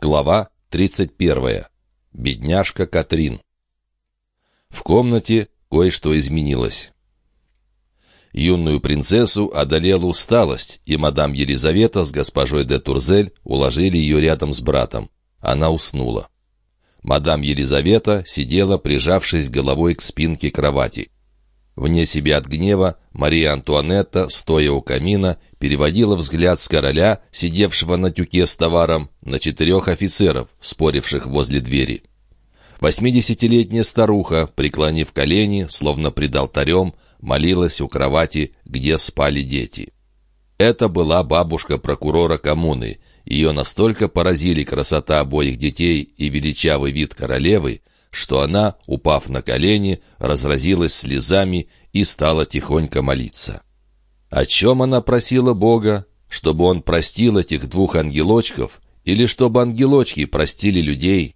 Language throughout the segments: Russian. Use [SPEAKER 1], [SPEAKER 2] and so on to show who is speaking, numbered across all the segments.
[SPEAKER 1] Глава 31. Бедняжка Катрин. В комнате кое-что изменилось. Юную принцессу одолела усталость, и мадам Елизавета с госпожой де Турзель уложили ее рядом с братом. Она уснула. Мадам Елизавета сидела, прижавшись головой к спинке кровати. Вне себя от гнева Мария Антуанетта, стоя у камина, переводила взгляд с короля, сидевшего на тюке с товаром, на четырех офицеров, споривших возле двери. Восьмидесятилетняя старуха, преклонив колени, словно пред алтарем, молилась у кровати, где спали дети. Это была бабушка прокурора коммуны. Ее настолько поразили красота обоих детей и величавый вид королевы, что она, упав на колени, разразилась слезами и стала тихонько молиться. О чем она просила Бога? Чтобы он простил этих двух ангелочков или чтобы ангелочки простили людей?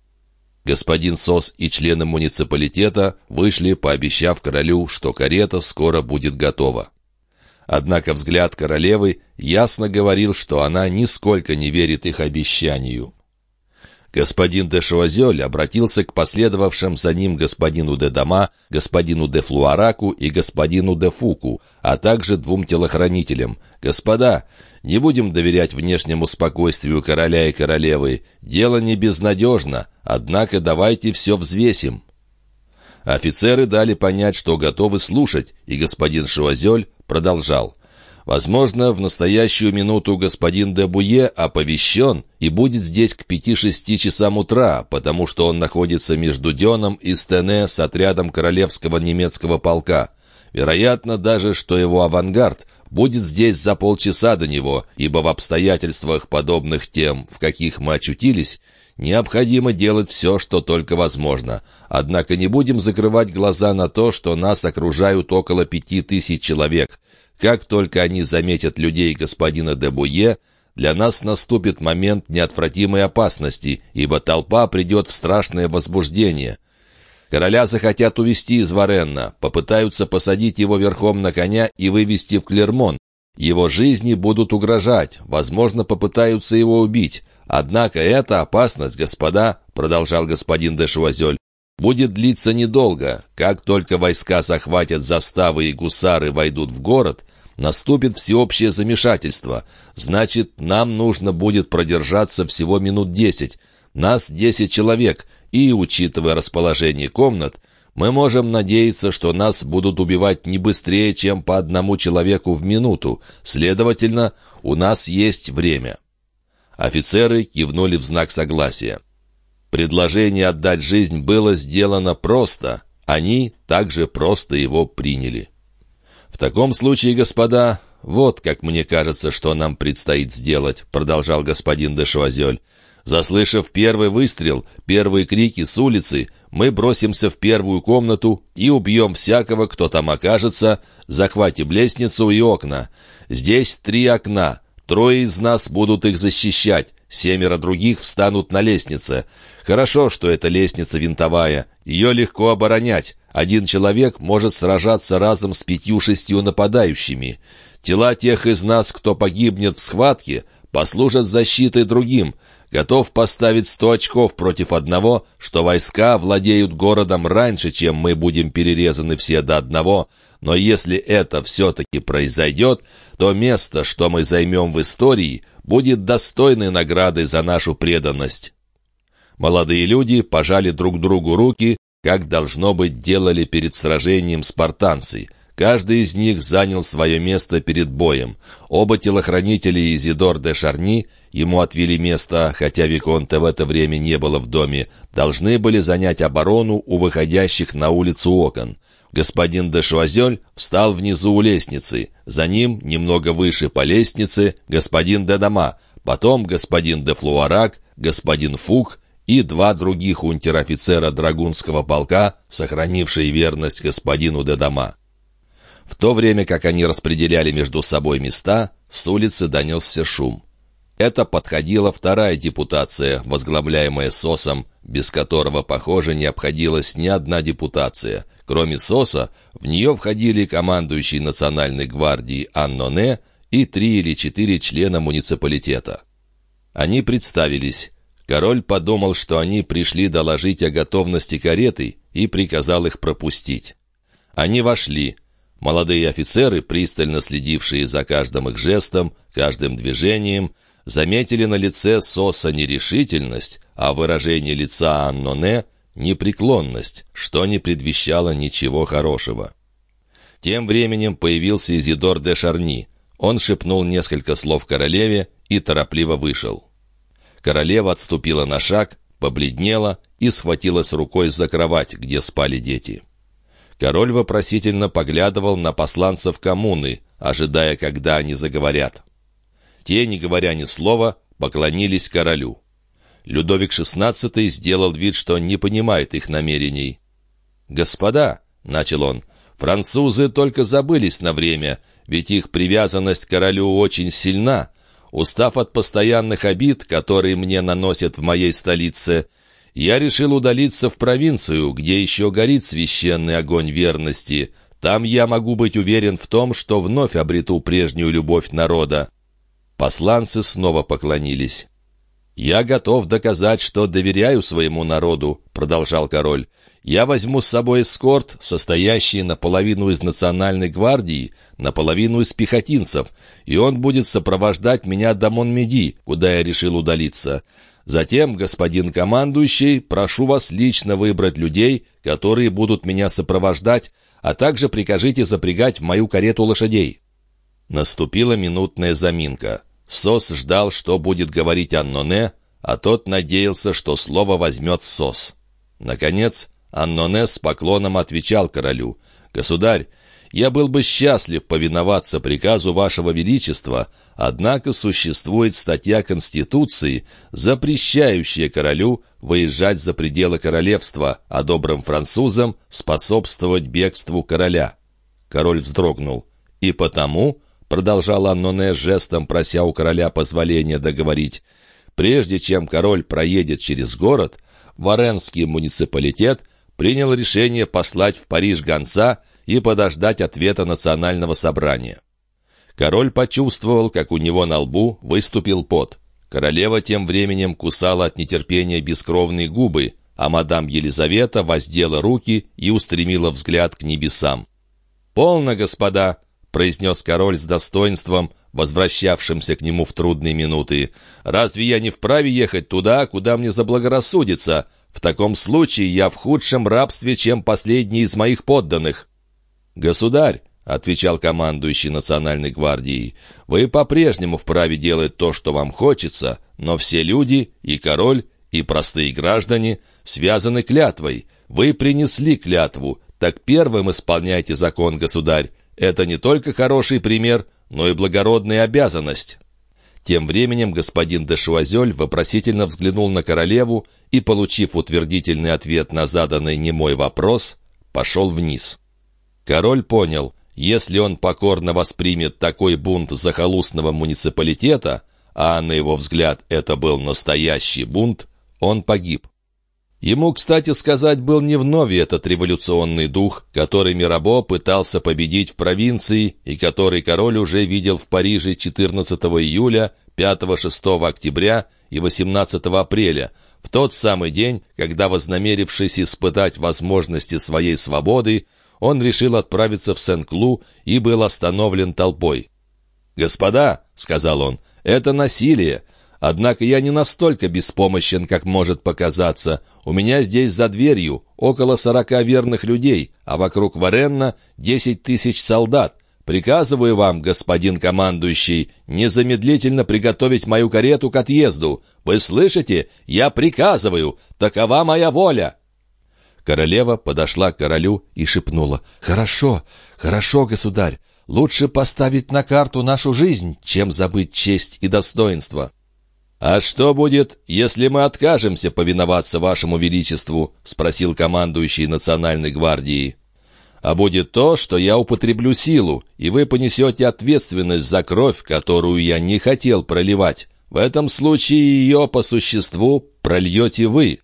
[SPEAKER 1] Господин Сос и члены муниципалитета вышли, пообещав королю, что карета скоро будет готова. Однако взгляд королевы ясно говорил, что она нисколько не верит их обещанию. Господин де Шуазель обратился к последовавшим за ним господину де Дома, господину де Флуараку и господину де Фуку, а также двум телохранителям. «Господа, не будем доверять внешнему спокойствию короля и королевы. Дело не безнадежно, однако давайте все взвесим». Офицеры дали понять, что готовы слушать, и господин Шуазель продолжал. Возможно, в настоящую минуту господин де Буе оповещен и будет здесь к пяти-шести часам утра, потому что он находится между Деном и Стене с отрядом королевского немецкого полка. Вероятно даже, что его авангард будет здесь за полчаса до него, ибо в обстоятельствах, подобных тем, в каких мы очутились, необходимо делать все, что только возможно. Однако не будем закрывать глаза на то, что нас окружают около пяти тысяч человек. Как только они заметят людей господина де Буе, для нас наступит момент неотвратимой опасности, ибо толпа придет в страшное возбуждение. Короля захотят увести из Варенна, попытаются посадить его верхом на коня и вывести в Клермон. Его жизни будут угрожать, возможно, попытаются его убить. Однако эта опасность, господа, — продолжал господин де Шуазель, будет длиться недолго. Как только войска захватят заставы и гусары войдут в город, наступит всеобщее замешательство. Значит, нам нужно будет продержаться всего минут десять. Нас десять человек, и, учитывая расположение комнат, мы можем надеяться, что нас будут убивать не быстрее, чем по одному человеку в минуту. Следовательно, у нас есть время». Офицеры кивнули в знак согласия. Предложение отдать жизнь было сделано просто. Они также просто его приняли. «В таком случае, господа, вот как мне кажется, что нам предстоит сделать», продолжал господин де. Заслышав первый выстрел, первые крики с улицы, мы бросимся в первую комнату и убьем всякого, кто там окажется, захватим лестницу и окна. Здесь три окна, трое из нас будут их защищать, Семеро других встанут на лестнице. Хорошо, что эта лестница винтовая. Ее легко оборонять. Один человек может сражаться разом с пятью-шестью нападающими. Тела тех из нас, кто погибнет в схватке, послужат защитой другим. Готов поставить сто очков против одного, что войска владеют городом раньше, чем мы будем перерезаны все до одного. Но если это все-таки произойдет, то место, что мы займем в истории, будет достойной наградой за нашу преданность». Молодые люди пожали друг другу руки, как, должно быть, делали перед сражением спартанцы. Каждый из них занял свое место перед боем. Оба телохранителя Изидор де Шарни, ему отвели место, хотя Виконта в это время не было в доме, должны были занять оборону у выходящих на улицу окон. Господин де Шуазель встал внизу у лестницы. За ним, немного выше по лестнице, господин де Дома, потом господин де Флуарак, господин Фук и два других унтер-офицера Драгунского полка, сохранившие верность господину де Дома. В то время как они распределяли между собой места, с улицы донесся шум. Это подходила вторая депутация, возглавляемая СОСом, без которого, похоже, не обходилась ни одна депутация. Кроме СОСа, в нее входили командующий Национальной гвардии Анноне и три или четыре члена муниципалитета. Они представились Король подумал, что они пришли доложить о готовности кареты и приказал их пропустить. Они вошли. Молодые офицеры, пристально следившие за каждым их жестом, каждым движением, заметили на лице Соса нерешительность, а выражение лица Анноне — непреклонность, что не предвещало ничего хорошего. Тем временем появился Изидор де Шарни. Он шепнул несколько слов королеве и торопливо вышел. Королева отступила на шаг, побледнела и схватилась рукой за кровать, где спали дети. Король вопросительно поглядывал на посланцев коммуны, ожидая, когда они заговорят. Те, не говоря ни слова, поклонились королю. Людовик XVI сделал вид, что не понимает их намерений. «Господа», — начал он, — «французы только забылись на время, ведь их привязанность к королю очень сильна. Устав от постоянных обид, которые мне наносят в моей столице, я решил удалиться в провинцию, где еще горит священный огонь верности. Там я могу быть уверен в том, что вновь обрету прежнюю любовь народа. Посланцы снова поклонились. «Я готов доказать, что доверяю своему народу», — продолжал король. «Я возьму с собой эскорт, состоящий наполовину из национальной гвардии, наполовину из пехотинцев, и он будет сопровождать меня до Монмеди, куда я решил удалиться. Затем, господин командующий, прошу вас лично выбрать людей, которые будут меня сопровождать, а также прикажите запрягать в мою карету лошадей». Наступила минутная заминка. Сос ждал, что будет говорить Анноне, а тот надеялся, что слово возьмет Сос. Наконец, Анноне с поклоном отвечал королю, «Государь, я был бы счастлив повиноваться приказу Вашего Величества, однако существует статья Конституции, запрещающая королю выезжать за пределы королевства, а добрым французам способствовать бегству короля». Король вздрогнул. «И потому продолжал Анноне жестом, прося у короля позволения договорить, прежде чем король проедет через город, Варенский муниципалитет принял решение послать в Париж гонца и подождать ответа национального собрания. Король почувствовал, как у него на лбу выступил пот. Королева тем временем кусала от нетерпения бескровные губы, а мадам Елизавета воздела руки и устремила взгляд к небесам. «Полно, господа!» Произнес король с достоинством, возвращавшимся к нему в трудные минуты. «Разве я не вправе ехать туда, куда мне заблагорассудится? В таком случае я в худшем рабстве, чем последний из моих подданных». «Государь», — отвечал командующий национальной гвардией, «вы по-прежнему вправе делать то, что вам хочется, но все люди, и король, и простые граждане, связаны клятвой. Вы принесли клятву, так первым исполняйте закон, государь. Это не только хороший пример, но и благородная обязанность». Тем временем господин де Шуазель вопросительно взглянул на королеву и, получив утвердительный ответ на заданный немой вопрос, пошел вниз. Король понял, если он покорно воспримет такой бунт захолустного муниципалитета, а на его взгляд это был настоящий бунт, он погиб. Ему, кстати сказать, был не вновь этот революционный дух, который Мирабо пытался победить в провинции и который король уже видел в Париже 14 июля, 5-6 октября и 18 апреля, в тот самый день, когда, вознамерившись испытать возможности своей свободы, он решил отправиться в Сен-Клу и был остановлен толпой. «Господа», — сказал он, — «это насилие. Однако я не настолько беспомощен, как может показаться. У меня здесь за дверью около сорока верных людей, а вокруг Варенна десять тысяч солдат. Приказываю вам, господин командующий, незамедлительно приготовить мою карету к отъезду. Вы слышите? Я приказываю. Такова моя воля». Королева подошла к королю и шепнула. «Хорошо, хорошо, государь. Лучше поставить на карту нашу жизнь, чем забыть честь и достоинство». «А что будет, если мы откажемся повиноваться вашему величеству?» — спросил командующий национальной гвардии. «А будет то, что я употреблю силу, и вы понесете ответственность за кровь, которую я не хотел проливать. В этом случае ее, по существу, прольете вы».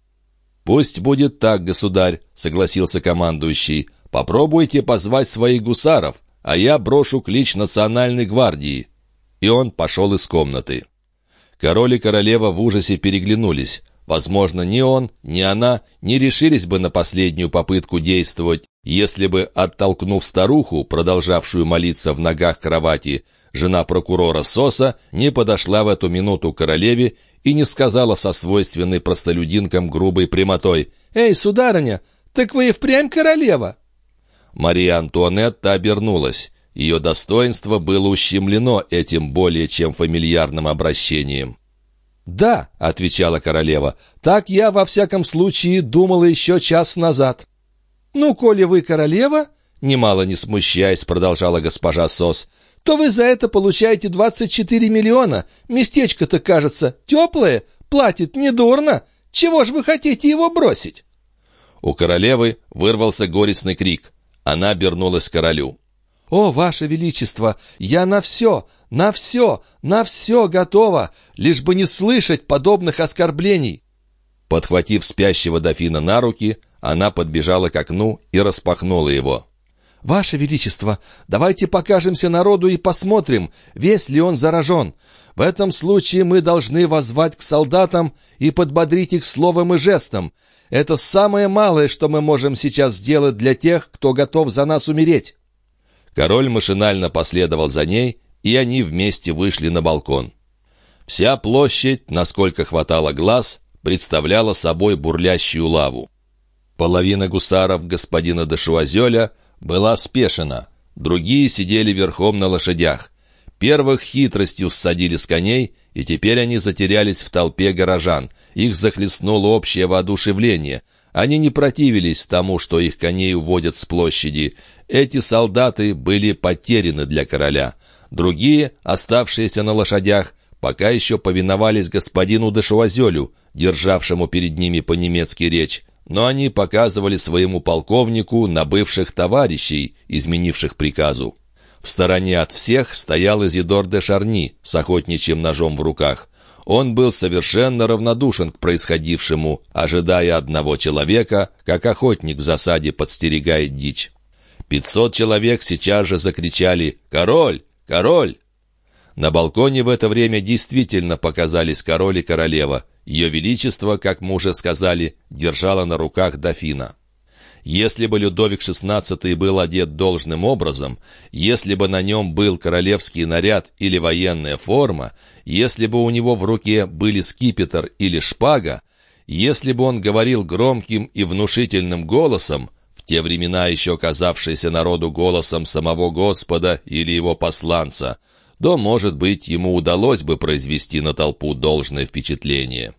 [SPEAKER 1] «Пусть будет так, государь», — согласился командующий. «Попробуйте позвать своих гусаров, а я брошу клич национальной гвардии». И он пошел из комнаты. Король и королева в ужасе переглянулись. Возможно, ни он, ни она не решились бы на последнюю попытку действовать, если бы, оттолкнув старуху, продолжавшую молиться в ногах кровати, жена прокурора Соса не подошла в эту минуту королеве и не сказала со свойственной простолюдинкам грубой прямотой «Эй, сударыня, так вы и впрямь королева!» Мария Антуанетта обернулась. Ее достоинство было ущемлено этим более чем фамильярным обращением.
[SPEAKER 2] «Да», — отвечала королева, — «так я во всяком случае думала еще час назад». «Ну, коли вы королева», — немало не смущаясь, продолжала госпожа Сос, «то вы за это получаете 24 миллиона. Местечко-то, кажется, теплое, платит недурно. Чего ж вы хотите его бросить?»
[SPEAKER 1] У королевы вырвался горестный крик. Она обернулась к королю.
[SPEAKER 2] «О, Ваше Величество, я на все, на все, на все готова, лишь бы не слышать подобных оскорблений!»
[SPEAKER 1] Подхватив спящего дофина на руки, она подбежала к окну и распахнула его.
[SPEAKER 2] «Ваше Величество, давайте покажемся народу и посмотрим, весь ли он заражен. В этом случае мы должны воззвать к солдатам и подбодрить их словом и жестом. Это самое малое, что мы можем сейчас сделать для тех, кто готов за нас умереть».
[SPEAKER 1] Король машинально последовал за ней, и они вместе вышли на балкон. Вся площадь, насколько хватало глаз, представляла собой бурлящую лаву. Половина гусаров господина де Шуазеля была спешена, другие сидели верхом на лошадях. Первых хитростью ссадили с коней, и теперь они затерялись в толпе горожан. Их захлестнуло общее воодушевление — они не противились тому, что их коней уводят с площади. Эти солдаты были потеряны для короля. Другие, оставшиеся на лошадях, пока еще повиновались господину Дешуазелю, державшему перед ними по-немецки речь, но они показывали своему полковнику на бывших товарищей, изменивших приказу. В стороне от всех стоял Изидор де Шарни с охотничьим ножом в руках. Он был совершенно равнодушен к происходившему, ожидая одного человека, как охотник в засаде подстерегает дичь. Пятьсот человек сейчас же закричали «Король! Король!». На балконе в это время действительно показались король и королева. Ее Величество, как мы уже сказали, держало на руках дофина. Если бы Людовик XVI был одет должным образом, если бы на нем был королевский наряд или военная форма, если бы у него в руке были скипетр или шпага, если бы он говорил громким и внушительным голосом, в те времена еще казавшийся народу голосом самого Господа или его посланца, то, может быть, ему удалось бы произвести на толпу должное впечатление.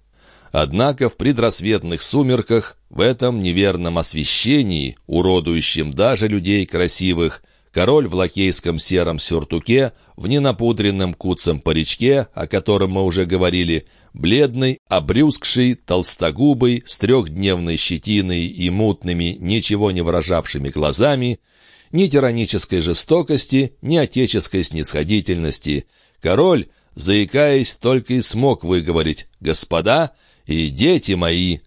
[SPEAKER 1] Однако в предрассветных сумерках, в этом неверном освещении, уродующем даже людей красивых, король в лакейском сером сюртуке, в ненапудренном куцем паричке, о котором мы уже говорили, бледный, обрюзгший, толстогубый, с трехдневной щетиной и мутными, ничего не выражавшими глазами, ни тиранической жестокости, ни отеческой снисходительности. Король, заикаясь, только и смог выговорить «Господа!» И дети мои...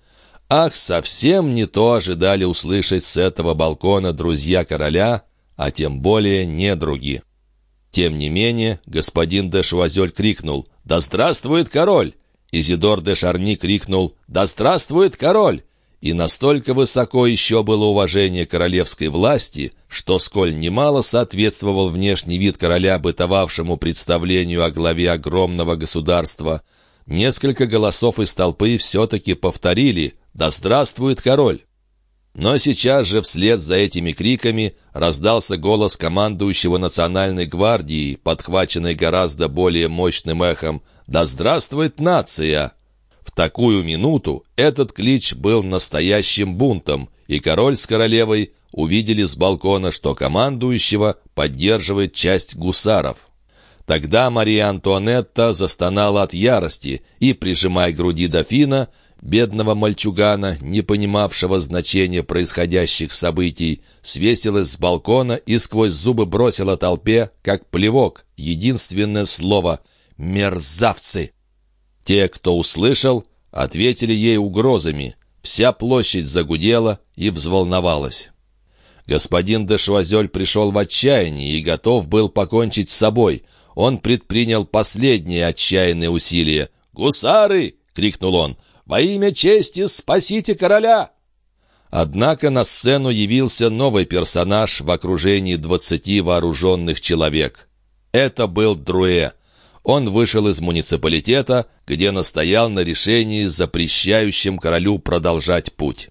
[SPEAKER 1] Ах, совсем не то ожидали услышать с этого балкона друзья короля, а тем более недруги. Тем не менее, господин де Шуазель крикнул «Да здравствует король!» Изидор де Шарни крикнул «Да здравствует король!» И настолько высоко еще было уважение королевской власти, что сколь немало соответствовал внешний вид короля бытовавшему представлению о главе огромного государства – Несколько голосов из толпы все-таки повторили «Да здравствует король!». Но сейчас же вслед за этими криками раздался голос командующего национальной гвардии, подхваченный гораздо более мощным эхом «Да здравствует нация!». В такую минуту этот клич был настоящим бунтом, и король с королевой увидели с балкона, что командующего поддерживает часть гусаров. Тогда Мария Антуанетта застонала от ярости и, прижимая к груди дофина, бедного мальчугана, не понимавшего значения происходящих событий, свесилась с балкона и сквозь зубы бросила толпе, как плевок, единственное слово «мерзавцы». Те, кто услышал, ответили ей угрозами. Вся площадь загудела и взволновалась. Господин де Шуазель пришел в отчаяние и готов был покончить с собой — он предпринял последние отчаянные усилия. «Гусары!» — крикнул он. Во имя чести спасите короля!»
[SPEAKER 2] Однако на сцену явился новый персонаж в окружении двадцати вооруженных человек. Это был Друэ. Он вышел из муниципалитета, где настоял на решении, запрещающем королю продолжать путь.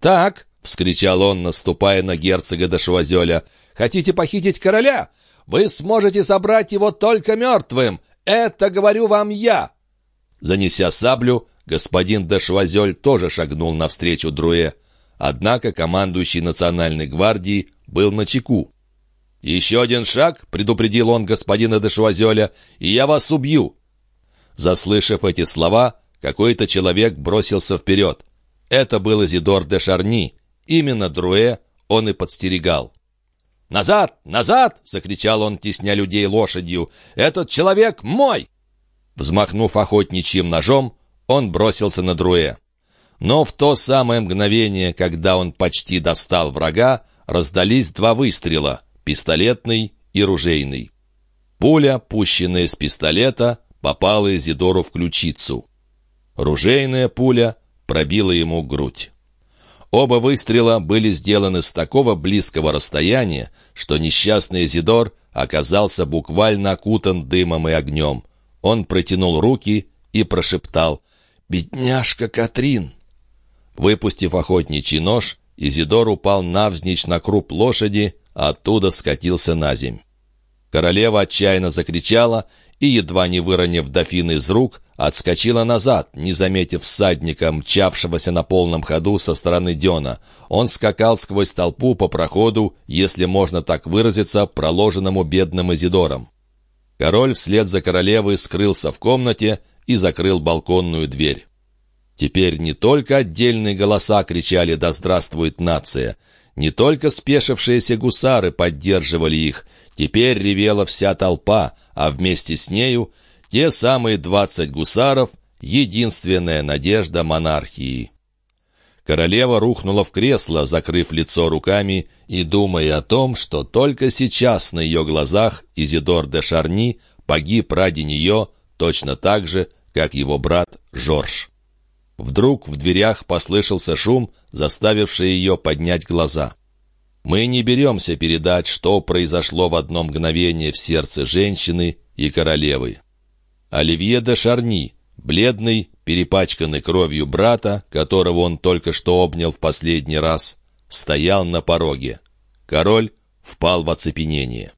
[SPEAKER 2] «Так», — вскричал он, наступая на герцога де «хотите похитить короля? Вы сможете забрать его только мертвым. Это говорю вам я!» Занеся саблю, господин де тоже шагнул навстречу Друэ. Однако командующий национальной гвардией был на чеку. «Еще один шаг», — предупредил он господина де «и я вас убью». Заслышав эти слова, какой-то человек бросился вперед. Это был Изидор де Шарни. Именно Друэ он и подстерегал. «Назад! Назад!» — закричал он, тесня людей лошадью. «Этот человек мой!» Взмахнув охотничьим ножом, он бросился на Друэ. Но в то самое мгновение, когда он почти достал врага, раздались два выстрела — пистолетный и ружейный. Пуля, пущенная с пистолета, попала Изидору в ключицу. Ружейная пуля пробила ему грудь. Оба выстрела были сделаны с такого близкого расстояния, что несчастный Изидор оказался буквально окутан дымом и огнем. Он протянул руки и прошептал «Бедняжка Катрин!» Выпустив охотничий нож, Изидор упал навзничь на круп лошади, а оттуда скатился на земь. Королева отчаянно закричала и, едва не выронив дофин из рук, отскочила назад, не заметив всадника, мчавшегося на полном ходу со стороны Дена. Он скакал сквозь толпу по проходу, если можно так выразиться, проложенному бедным Изидором. Король вслед за королевой скрылся в комнате и закрыл балконную дверь. Теперь не только отдельные голоса кричали «Да здравствует нация!», не только спешившиеся гусары поддерживали их, теперь ревела вся толпа, а вместе с нею те самые двадцать гусаров — единственная надежда монархии. Королева рухнула в кресло, закрыв лицо руками и думая о том, что только сейчас на ее глазах Изидор де Шарни погиб ради нее точно так же, как его брат Жорж. Вдруг в дверях послышался шум, заставивший ее поднять глаза. Мы не беремся передать, что произошло в одно мгновение в сердце женщины и королевы. Оливье де Шарни, бледный, перепачканный кровью брата, которого он только что обнял в последний раз, стоял на пороге. Король впал в оцепенение.